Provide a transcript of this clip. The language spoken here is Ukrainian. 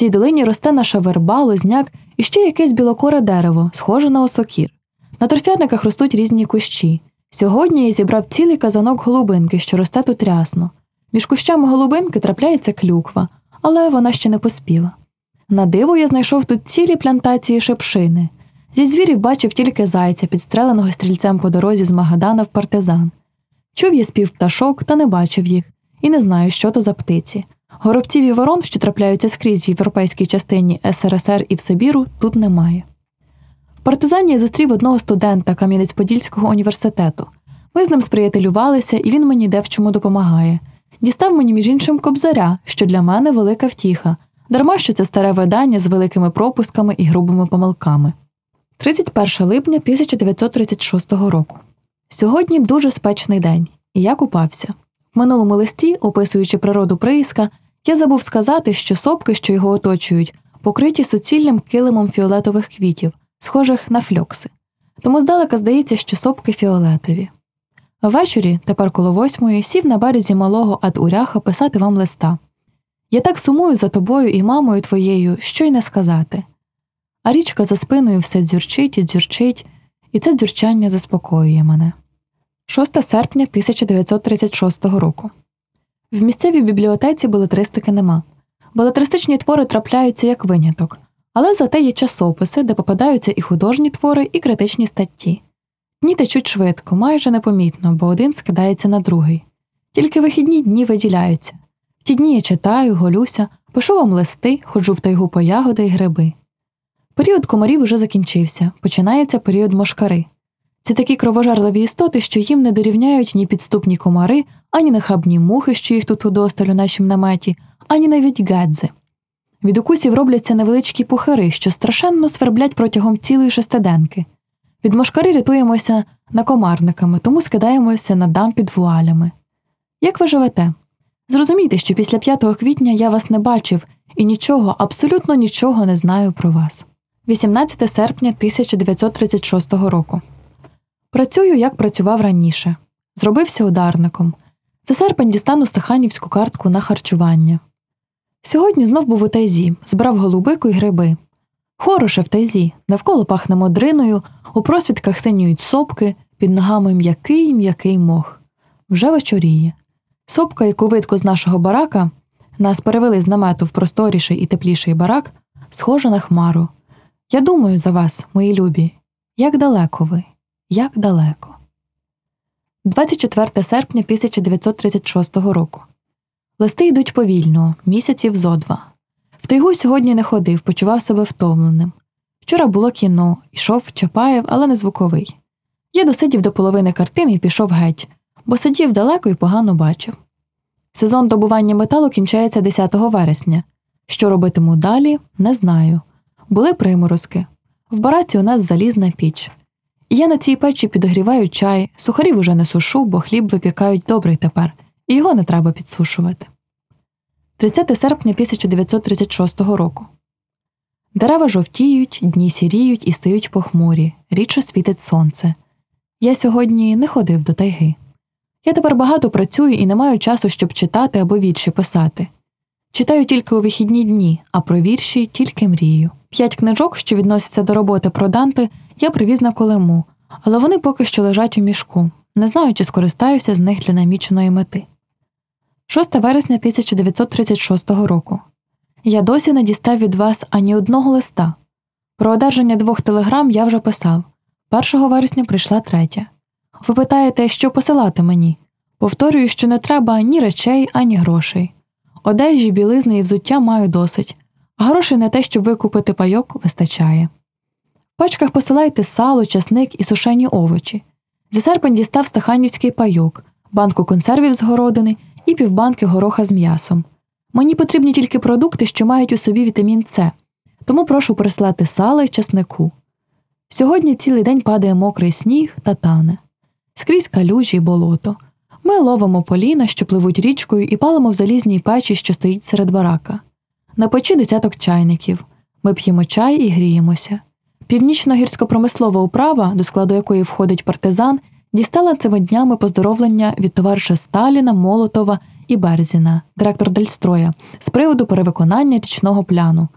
цій долині росте наша верба, лозняк і ще якесь білокоре дерево, схоже на осокір. На торфяниках ростуть різні кущі. Сьогодні я зібрав цілий казанок голубинки, що росте тут рясно. Між кущами голубинки трапляється клюква, але вона ще не поспіла. На диво я знайшов тут цілі плантації шепшини. Зі звірів бачив тільки зайця, підстреленого стрільцем по дорозі з Магадана в партизан. Чув я спів пташок, та не бачив їх, і не знаю, що то за птиці. Горобців і ворон, що трапляються скрізь в європейській частині СРСР і в Сибіру, тут немає. В партизані я зустрів одного студента Кам'янець-Подільського університету. Ми з ним сприятелювалися, і він мені де допомагає. Дістав мені, між іншим, кобзаря, що для мене велика втіха, дарма що це старе видання з великими пропусками і грубими помилками. 31 липня 1936 року. Сьогодні дуже спечний день, і я купався. В минулому листі, описуючи природу приїзка, я забув сказати, що сопки, що його оточують, покриті суцільним килимом фіолетових квітів, схожих на фльокси. Тому здалека здається, що сопки фіолетові. Ввечері, тепер коло восьмої, сів на березі малого Ад-Уряха писати вам листа. Я так сумую за тобою і мамою твоєю, що й не сказати. А річка за спиною все дзюрчить і дзюрчить, і це дзюрчання заспокоює мене. 6 серпня 1936 року. В місцевій бібліотеці белетристики нема. Белетристичні твори трапляються як виняток, але зате є часописи, де попадаються і художні твори, і критичні статті. Дні течуть швидко, майже непомітно, бо один скидається на другий. Тільки вихідні дні виділяються. В ті дні я читаю, голюся, пишу вам листи, ходжу в тайгу по ягоди й гриби. Період комарів уже закінчився, починається період мошкари. Це такі кровожарливі істоти, що їм не дорівняють ні підступні комари, ані нахабні мухи, що їх тут удосталь у нашім наметі, ані навіть гадзи. Від укусів робляться невеличкі пухари, що страшенно сверблять протягом цілої шестиденки. Від мошкари рятуємося накомарниками, тому скидаємося на дам під вуалями. Як ви живете? Зрозумійте, що після 5 квітня я вас не бачив і нічого, абсолютно нічого не знаю про вас. 18 серпня 1936 року. Працюю, як працював раніше. Зробився ударником. За серпень дістану стаханівську картку на харчування. Сьогодні знов був у тайзі, збрав голубику й гриби. Хороше в тайзі, навколо пахне модриною, у просвідках синюють сопки, під ногами м'який м'який мох. Вже вечоріє. Сопка, яку видко з нашого барака, нас перевели з намету в просторіший і тепліший барак, схожа на хмару. Я думаю за вас, мої любі, як далеко ви, як далеко. 24 серпня 1936 року. Листи йдуть повільно, місяців зо два. В тайгу сьогодні не ходив, почував себе втомленим. Вчора було кіно, йшов Чапаєв, але не звуковий. Я досидів до половини картини і пішов геть, бо сидів далеко і погано бачив. Сезон добування металу кінчається 10 вересня. Що робитиму далі, не знаю. Були приморозки. В бараці у нас залізна піч. Я на цій печі підогріваю чай, сухарів уже не сушу, бо хліб випікають добрий тепер, і його не треба підсушувати. 30 серпня 1936 року. Дерева жовтіють, дні сіріють і стають похмурі, рідше світить сонце. Я сьогодні не ходив до тайги. Я тепер багато працюю і не маю часу, щоб читати або вірші писати. Читаю тільки у вихідні дні, а про вірші тільки мрію. П'ять книжок, що відносяться до роботи про Данте, я привіз на колему, але вони поки що лежать у мішку, не знаю, чи скористаюся з них для наміченої мети. 6 вересня 1936 року. Я досі не дістав від вас ані одного листа. Про одержання двох телеграм я вже писав. 1 вересня прийшла третя. Ви питаєте, що посилати мені? Повторюю, що не треба ні речей, ані грошей. Одежі, білизни і взуття маю досить, грошей на те, щоб викупити пайок, вистачає. Пачках посилайте сало, часник і сушені овочі. За серпень дістав стаханівський пайок, банку консервів з городини і півбанки гороха з м'ясом. Мені потрібні тільки продукти, що мають у собі вітамін С, тому прошу прислати сала й часнику. Сьогодні цілий день падає мокрий сніг та тане, скрізь калюжі й болото. Ми ловимо поліна, що пливуть річкою, і палимо в залізній печі, що стоїть серед барака. На печі десяток чайників. Ми п'ємо чай і гріємося. Північна гірсько-промислова управа, до складу якої входить партизан, дістала цими днями поздоровлення від товариша Сталіна, Молотова і Берзіна, директор Дельстроя, з приводу перевиконання річного пляну.